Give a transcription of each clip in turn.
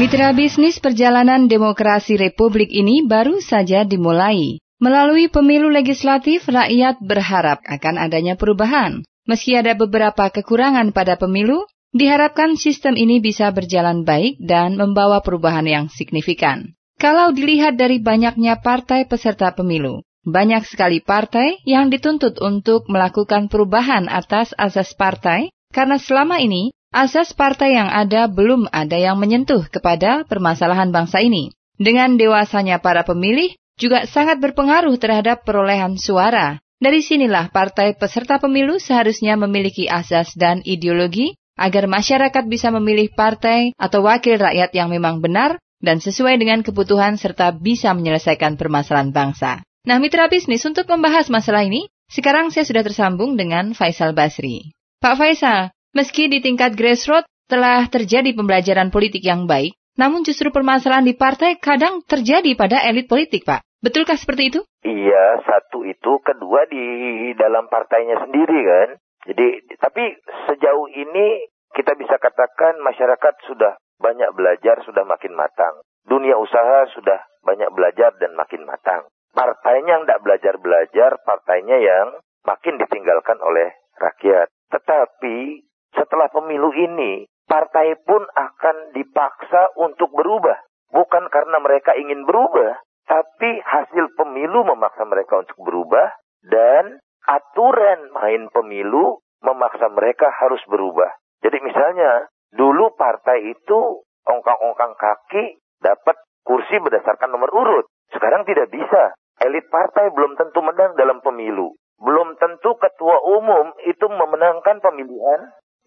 Mitra bisnis perjalanan demokrasi republik ini baru saja dimulai. Melalui pemilu legislatif, rakyat berharap akan adanya perubahan. Meski ada beberapa kekurangan pada pemilu, diharapkan sistem ini bisa berjalan baik dan membawa perubahan yang signifikan. Kalau dilihat dari banyaknya partai peserta pemilu, banyak sekali partai yang dituntut untuk melakukan perubahan atas asas partai karena selama ini asas partai yang ada belum ada yang menyentuh kepada permasalahan bangsa ini. Dengan dewasanya para pemilih juga sangat berpengaruh terhadap perolehan suara. Dari sinilah partai peserta pemilu seharusnya memiliki asas dan ideologi agar masyarakat bisa memilih partai atau wakil rakyat yang memang benar dan sesuai dengan kebutuhan serta bisa menyelesaikan permasalahan bangsa. Nah, mitra bisnis untuk membahas masalah ini, sekarang saya sudah tersambung dengan Faisal Basri. Pak Faisal, Meski di tingkat grassroots telah terjadi pembelajaran politik yang baik, namun justru permasalahan di partai kadang terjadi pada elit politik, Pak. Betulkah seperti itu? Iya, satu itu, kedua di dalam partainya sendiri kan. Jadi, tapi sejauh ini kita bisa katakan masyarakat sudah banyak belajar, sudah makin matang. Dunia usaha sudah banyak belajar dan makin matang. Partainya yang tidak belajar-belajar, partainya yang makin ditinggalkan oleh rakyat. Tetapi setelah pemilu ini, partai pun akan dipaksa untuk berubah. Bukan karena mereka ingin berubah, tapi hasil pemilu memaksa mereka untuk berubah dan aturan main pemilu memaksa mereka harus berubah. Jadi misalnya, dulu partai itu ongkang-ongkang kaki dapat kursi berdasarkan nomor urut. Sekarang tidak bisa. Elit partai belum tentu menang dalam pemilu. Belum tentu ketua umum itu memenangkan pemilihan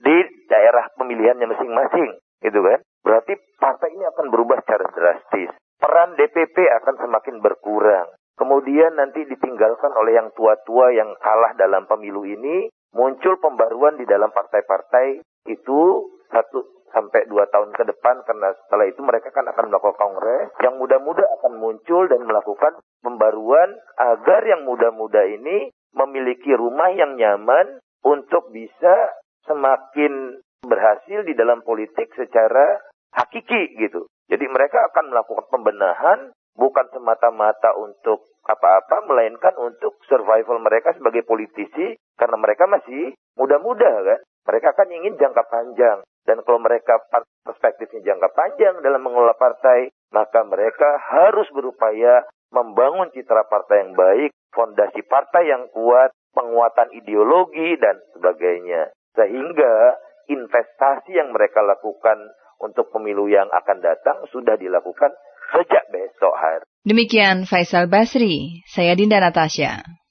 di daerah pemilihannya masing-masing, gitu kan? Berarti partai ini akan berubah secara drastis. Peran DPP akan semakin berkurang. Kemudian nanti ditinggalkan oleh yang tua-tua yang kalah dalam pemilu ini, muncul pembaruan di dalam partai-partai itu satu sampai dua tahun ke depan karena setelah itu mereka kan akan melakukan kongres yang muda-muda akan muncul dan melakukan pembaruan agar yang muda-muda ini memiliki rumah yang nyaman untuk bisa semakin berhasil di dalam politik secara hakiki gitu. Jadi mereka akan melakukan pembenahan bukan semata-mata untuk apa-apa melainkan untuk survival mereka sebagai politisi karena mereka masih muda-muda kan. Mereka kan ingin jangka panjang dan kalau mereka perspektifnya jangka panjang dalam mengelola partai, maka mereka harus berupaya membangun citra partai yang baik, fondasi partai yang kuat, penguatan ideologi dan sebagainya. Sehingga investasi yang mereka lakukan untuk pemilu yang akan datang sudah dilakukan sejak besok hari. Demikian Faisal Basri, saya Dinda Natasha.